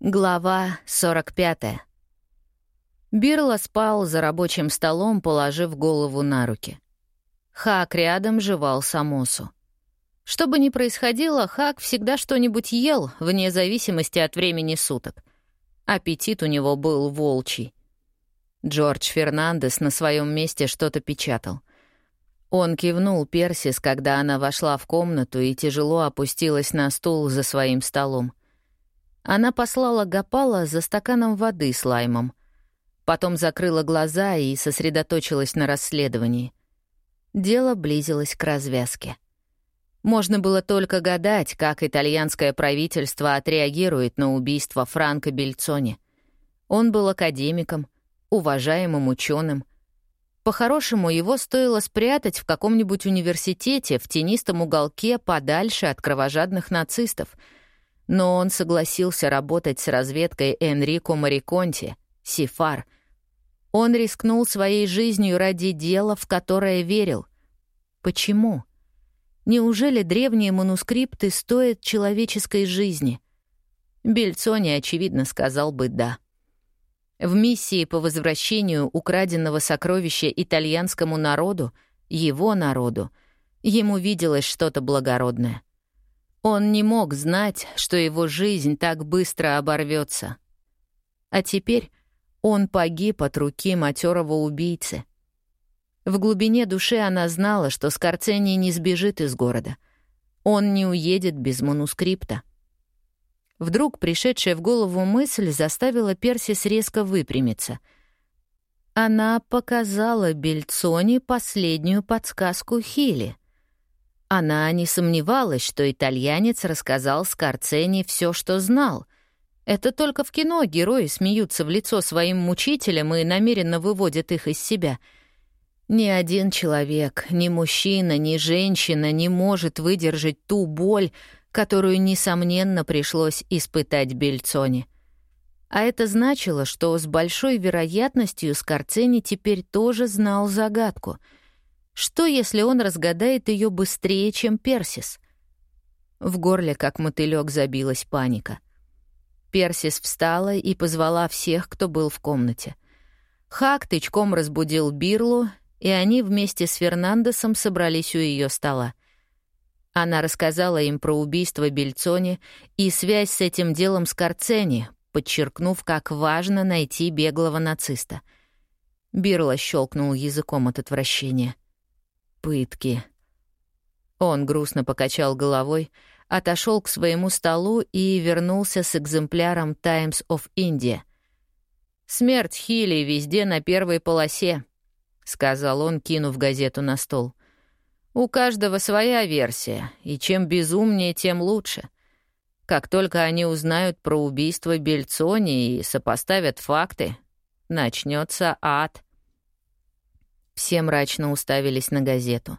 Глава 45. Бирла спал за рабочим столом, положив голову на руки. Хак рядом жевал самосу. Что бы ни происходило, Хак всегда что-нибудь ел, вне зависимости от времени суток. Аппетит у него был волчий. Джордж Фернандес на своем месте что-то печатал. Он кивнул Персис, когда она вошла в комнату и тяжело опустилась на стул за своим столом. Она послала Гапала за стаканом воды с лаймом. Потом закрыла глаза и сосредоточилась на расследовании. Дело близилось к развязке. Можно было только гадать, как итальянское правительство отреагирует на убийство Франко Бельцони. Он был академиком, уважаемым ученым. По-хорошему, его стоило спрятать в каком-нибудь университете в тенистом уголке подальше от кровожадных нацистов — но он согласился работать с разведкой Энрико Мариконти, Сифар. Он рискнул своей жизнью ради дела, в которое верил. Почему? Неужели древние манускрипты стоят человеческой жизни? Бельцони, очевидно, сказал бы «да». В миссии по возвращению украденного сокровища итальянскому народу, его народу, ему виделось что-то благородное. Он не мог знать, что его жизнь так быстро оборвется. А теперь он погиб от руки матерого убийцы. В глубине души она знала, что Скорцени не сбежит из города. Он не уедет без манускрипта. Вдруг пришедшая в голову мысль заставила Персис резко выпрямиться. Она показала Бельцоне последнюю подсказку Хилли — она не сомневалась, что итальянец рассказал Скорцени все, что знал. Это только в кино герои смеются в лицо своим мучителям и намеренно выводят их из себя. Ни один человек, ни мужчина, ни женщина не может выдержать ту боль, которую, несомненно, пришлось испытать Бельцоне. А это значило, что с большой вероятностью Скорцени теперь тоже знал загадку — что, если он разгадает ее быстрее, чем Персис? В горле, как мотылек, забилась паника. Персис встала и позвала всех, кто был в комнате. Хак тычком разбудил Бирлу, и они вместе с Фернандесом собрались у ее стола. Она рассказала им про убийство Бельцони и связь с этим делом с Карцени, подчеркнув, как важно найти беглого нациста. Бирла щелкнул языком от отвращения — пытки. Он грустно покачал головой, отошел к своему столу и вернулся с экземпляром Times of India. «Смерть Хилли везде на первой полосе», — сказал он, кинув газету на стол. «У каждого своя версия, и чем безумнее, тем лучше. Как только они узнают про убийство Бельцони и сопоставят факты, начнется ад». Все мрачно уставились на газету.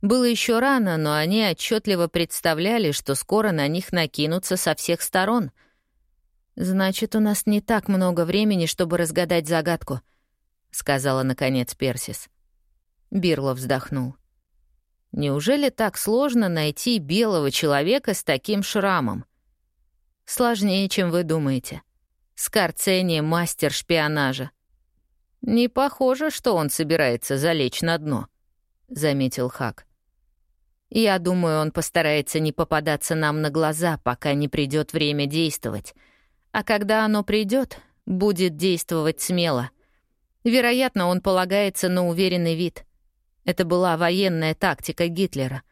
Было еще рано, но они отчетливо представляли, что скоро на них накинутся со всех сторон. «Значит, у нас не так много времени, чтобы разгадать загадку», — сказала, наконец, Персис. Бирло вздохнул. «Неужели так сложно найти белого человека с таким шрамом?» «Сложнее, чем вы думаете. Скорцени — мастер шпионажа. «Не похоже, что он собирается залечь на дно», — заметил Хак. «Я думаю, он постарается не попадаться нам на глаза, пока не придет время действовать. А когда оно придет, будет действовать смело. Вероятно, он полагается на уверенный вид. Это была военная тактика Гитлера.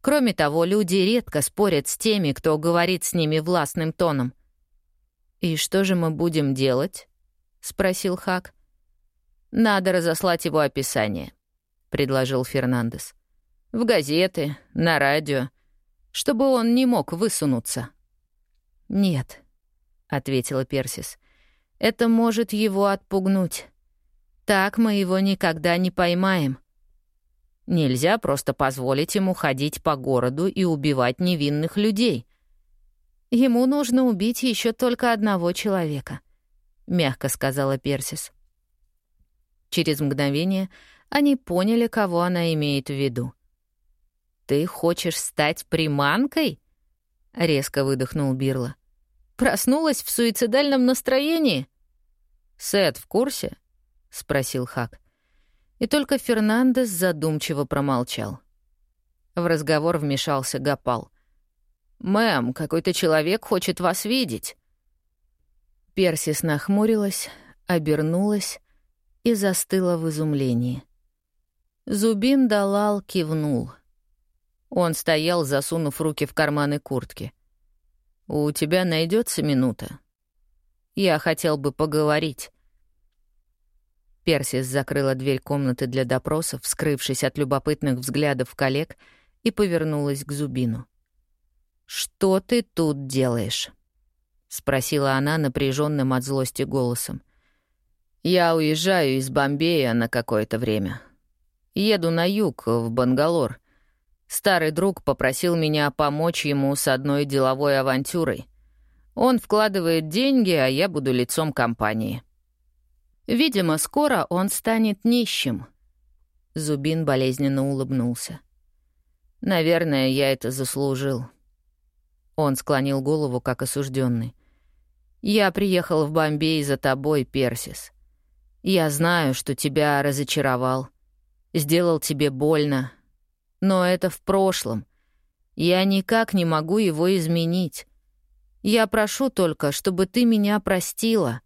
Кроме того, люди редко спорят с теми, кто говорит с ними властным тоном. «И что же мы будем делать?» — спросил Хак. «Надо разослать его описание», — предложил Фернандес. «В газеты, на радио, чтобы он не мог высунуться». «Нет», — ответила Персис. «Это может его отпугнуть. Так мы его никогда не поймаем». Нельзя просто позволить ему ходить по городу и убивать невинных людей. Ему нужно убить еще только одного человека, мягко сказала Персис. Через мгновение они поняли, кого она имеет в виду. «Ты хочешь стать приманкой?» — резко выдохнул Бирла. Проснулась в суицидальном настроении?» «Сет в курсе?» — спросил Хак. И только Фернандес задумчиво промолчал. В разговор вмешался Гапал. «Мэм, какой-то человек хочет вас видеть». Персис нахмурилась, обернулась и застыла в изумлении. Зубин Далал кивнул. Он стоял, засунув руки в карманы куртки. «У тебя найдется минута? Я хотел бы поговорить». Персис закрыла дверь комнаты для допросов, скрывшись от любопытных взглядов коллег, и повернулась к Зубину. «Что ты тут делаешь?» — спросила она напряженным от злости голосом. «Я уезжаю из Бомбея на какое-то время. Еду на юг, в Бангалор. Старый друг попросил меня помочь ему с одной деловой авантюрой. Он вкладывает деньги, а я буду лицом компании. Видимо, скоро он станет нищим». Зубин болезненно улыбнулся. «Наверное, я это заслужил». Он склонил голову, как осужденный. «Я приехал в Бомбей за тобой, Персис. Я знаю, что тебя разочаровал, сделал тебе больно, но это в прошлом. Я никак не могу его изменить. Я прошу только, чтобы ты меня простила».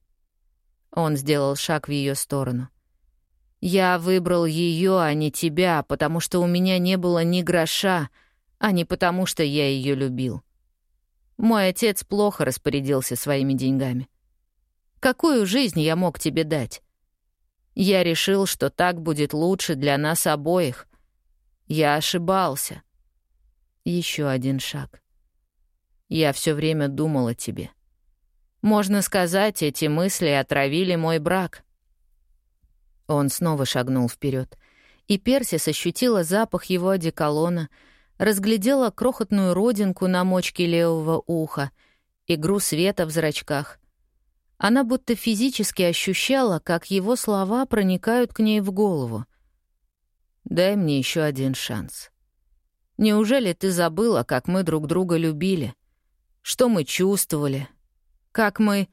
Он сделал шаг в ее сторону. «Я выбрал ее, а не тебя, потому что у меня не было ни гроша, а не потому что я ее любил. Мой отец плохо распорядился своими деньгами. Какую жизнь я мог тебе дать? Я решил, что так будет лучше для нас обоих. Я ошибался. Еще один шаг. Я все время думал о тебе. Можно сказать, эти мысли отравили мой брак. Он снова шагнул вперед, и Персис ощутила запах его одеколона — разглядела крохотную родинку на мочке левого уха, игру света в зрачках. Она будто физически ощущала, как его слова проникают к ней в голову. «Дай мне еще один шанс. Неужели ты забыла, как мы друг друга любили? Что мы чувствовали? Как мы...»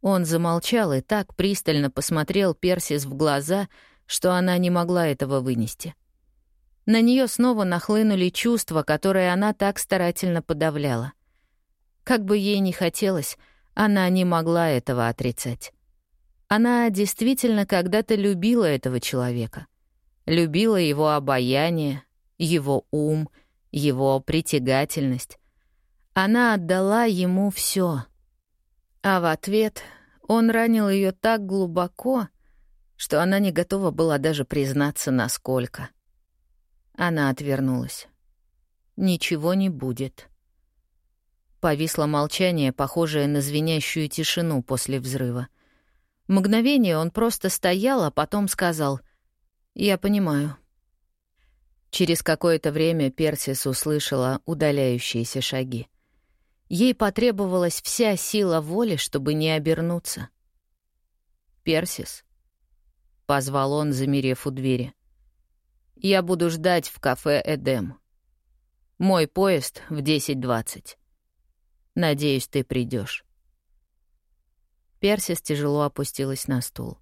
Он замолчал и так пристально посмотрел Персис в глаза, что она не могла этого вынести. На нее снова нахлынули чувства, которые она так старательно подавляла. Как бы ей ни хотелось, она не могла этого отрицать. Она действительно когда-то любила этого человека. Любила его обаяние, его ум, его притягательность. Она отдала ему все. А в ответ он ранил ее так глубоко, что она не готова была даже признаться, насколько. Она отвернулась. «Ничего не будет». Повисло молчание, похожее на звенящую тишину после взрыва. Мгновение он просто стоял, а потом сказал «Я понимаю». Через какое-то время Персис услышала удаляющиеся шаги. Ей потребовалась вся сила воли, чтобы не обернуться. «Персис», — позвал он, замерев у двери. Я буду ждать в кафе «Эдем». Мой поезд в 10.20. Надеюсь, ты придешь. Персис тяжело опустилась на стул.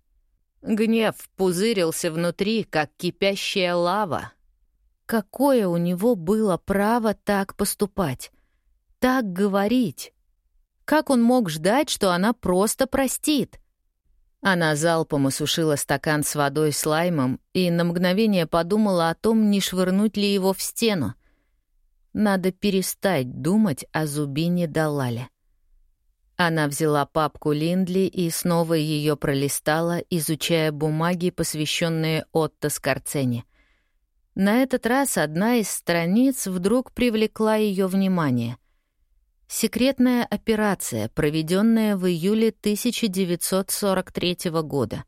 Гнев пузырился внутри, как кипящая лава. Какое у него было право так поступать? Так говорить? Как он мог ждать, что она просто простит? Она залпом осушила стакан с водой с лаймом и на мгновение подумала о том, не швырнуть ли его в стену. Надо перестать думать о Зубине Далале. Она взяла папку Линдли и снова ее пролистала, изучая бумаги, посвященные Отто Скорцени. На этот раз одна из страниц вдруг привлекла ее внимание — Секретная операция, проведенная в июле 1943 года.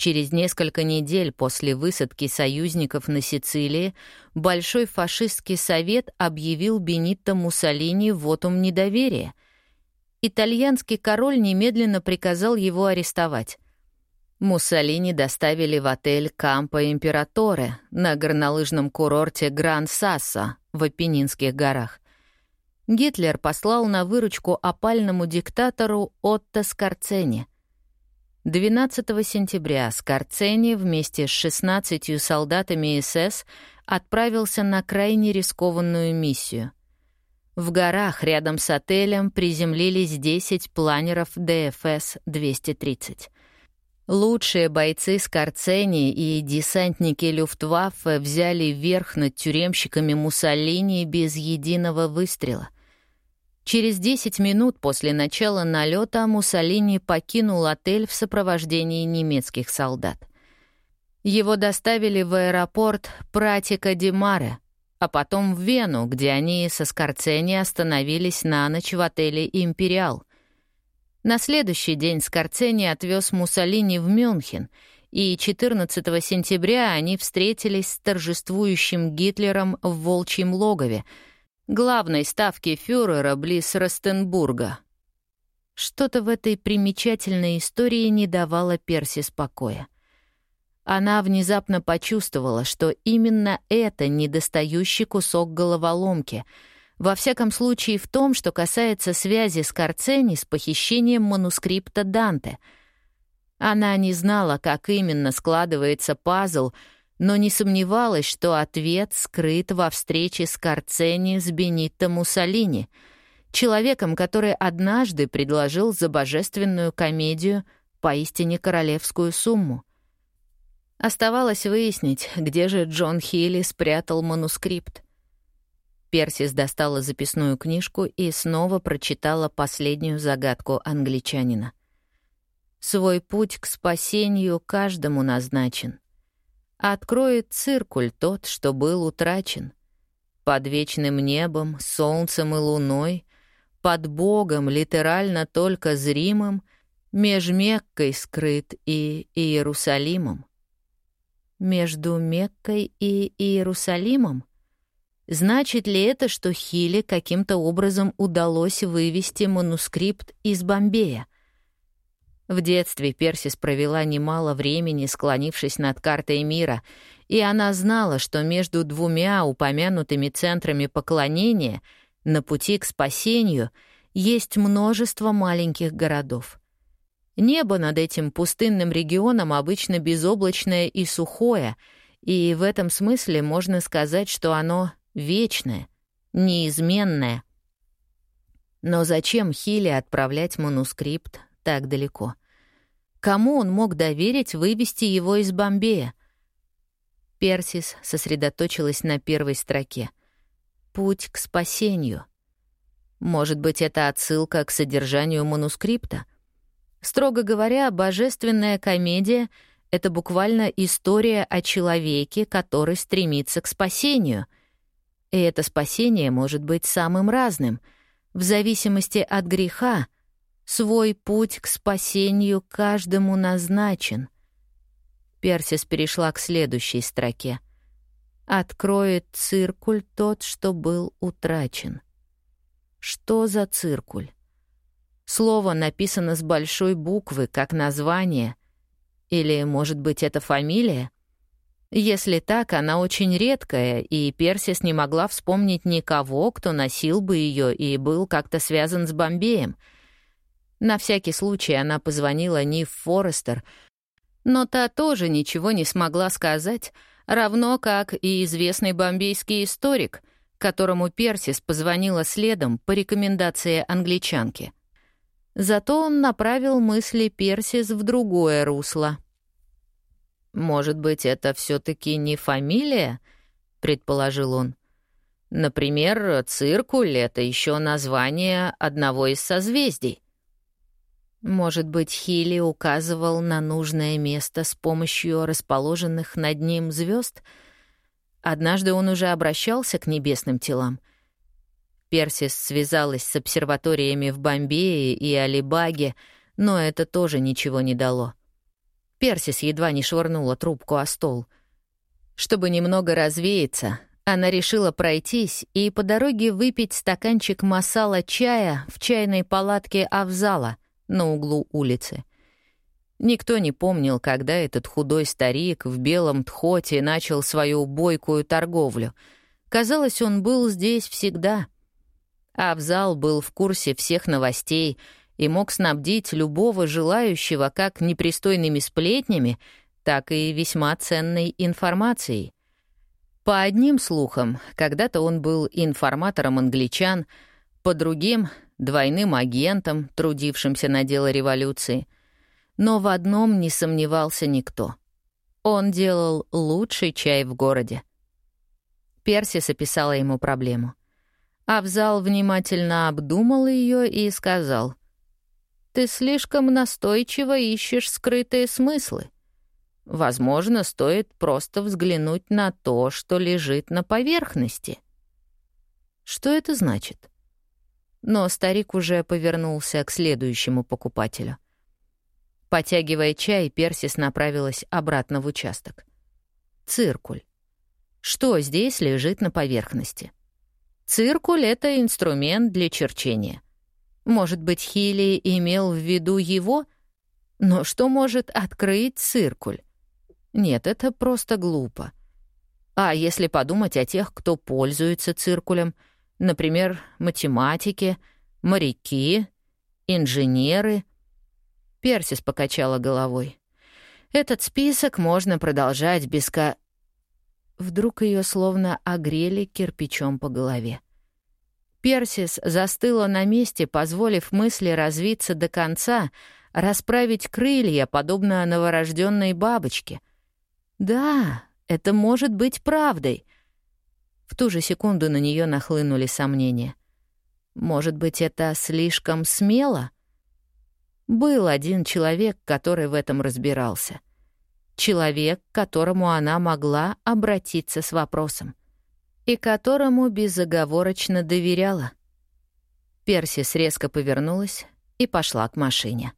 Через несколько недель после высадки союзников на Сицилии Большой фашистский совет объявил Бенитто Муссолини вотум недоверия. Итальянский король немедленно приказал его арестовать. Муссолини доставили в отель Кампо Императоре на горнолыжном курорте Гран-Сассо в Апеннинских горах. Гитлер послал на выручку опальному диктатору Отто Скорцени. 12 сентября Скорцени вместе с 16 солдатами СС отправился на крайне рискованную миссию. В горах рядом с отелем приземлились 10 планеров ДФС-230. Лучшие бойцы Скорцени и десантники Люфтваффе взяли верх над тюремщиками Муссолини без единого выстрела. Через 10 минут после начала налета Муссолини покинул отель в сопровождении немецких солдат. Его доставили в аэропорт Пратика Димаре, а потом в Вену, где они со Скорцени остановились на ночь в отеле «Империал». На следующий день Скорцени отвез Муссолини в Мюнхен, и 14 сентября они встретились с торжествующим Гитлером в Волчьем логове, главной ставке фюрера близ Ростенбурга. Что-то в этой примечательной истории не давало Перси спокоя. Она внезапно почувствовала, что именно это недостающий кусок головоломки, во всяком случае в том, что касается связи с Карцени с похищением манускрипта Данте. Она не знала, как именно складывается пазл, но не сомневалась, что ответ скрыт во встрече с Карцени с Бенитто Муссолини, человеком, который однажды предложил за божественную комедию поистине королевскую сумму. Оставалось выяснить, где же Джон Хилли спрятал манускрипт. Персис достала записную книжку и снова прочитала последнюю загадку англичанина. «Свой путь к спасению каждому назначен. Откроет циркуль тот, что был утрачен. Под вечным небом, солнцем и луной, под Богом, литерально только зримым, меж Меккой скрыт и Иерусалимом между Меккой и Иерусалимом? Значит ли это, что Хиле каким-то образом удалось вывести манускрипт из Бомбея? В детстве Персис провела немало времени, склонившись над картой мира, и она знала, что между двумя упомянутыми центрами поклонения на пути к спасению есть множество маленьких городов. Небо над этим пустынным регионом обычно безоблачное и сухое, и в этом смысле можно сказать, что оно вечное, неизменное. Но зачем Хилли отправлять манускрипт так далеко? Кому он мог доверить вывести его из Бомбея? Персис сосредоточилась на первой строке. «Путь к спасению». Может быть, это отсылка к содержанию манускрипта? Строго говоря, божественная комедия — это буквально история о человеке, который стремится к спасению. И это спасение может быть самым разным. В зависимости от греха свой путь к спасению каждому назначен. Персис перешла к следующей строке. «Откроет циркуль тот, что был утрачен». Что за циркуль? Слово написано с большой буквы, как название. Или, может быть, это фамилия? Если так, она очень редкая, и Персис не могла вспомнить никого, кто носил бы ее и был как-то связан с Бомбеем. На всякий случай она позвонила Нив Форестер, но та тоже ничего не смогла сказать, равно как и известный бомбейский историк, которому Персис позвонила следом по рекомендации англичанки — Зато он направил мысли Персис в другое русло. «Может быть, это все таки не фамилия?» — предположил он. «Например, циркуль — это еще название одного из созвездий». Может быть, Хилли указывал на нужное место с помощью расположенных над ним звезд? Однажды он уже обращался к небесным телам — Персис связалась с обсерваториями в Бомбее и Алибаге, но это тоже ничего не дало. Персис едва не швырнула трубку о стол. Чтобы немного развеяться, она решила пройтись и по дороге выпить стаканчик масала чая в чайной палатке Авзала на углу улицы. Никто не помнил, когда этот худой старик в белом тхоте начал свою бойкую торговлю. Казалось, он был здесь всегда — А в зал был в курсе всех новостей и мог снабдить любого желающего как непристойными сплетнями, так и весьма ценной информацией. По одним слухам, когда-то он был информатором англичан, по другим — двойным агентом, трудившимся на дело революции. Но в одном не сомневался никто. Он делал лучший чай в городе. Персис описала ему проблему. Авзал внимательно обдумал ее и сказал, «Ты слишком настойчиво ищешь скрытые смыслы. Возможно, стоит просто взглянуть на то, что лежит на поверхности». Что это значит? Но старик уже повернулся к следующему покупателю. Потягивая чай, Персис направилась обратно в участок. Циркуль. Что здесь лежит на поверхности? Циркуль — это инструмент для черчения. Может быть, Хилли имел в виду его? Но что может открыть циркуль? Нет, это просто глупо. А если подумать о тех, кто пользуется циркулем, например, математики, моряки, инженеры... Персис покачала головой. Этот список можно продолжать без ко... Вдруг ее словно огрели кирпичом по голове. Персис застыла на месте, позволив мысли развиться до конца, расправить крылья, подобно новорожденной бабочке. Да, это может быть правдой. В ту же секунду на нее нахлынули сомнения. Может быть, это слишком смело? Был один человек, который в этом разбирался — человек, к которому она могла обратиться с вопросом и которому безоговорочно доверяла. Персис резко повернулась и пошла к машине.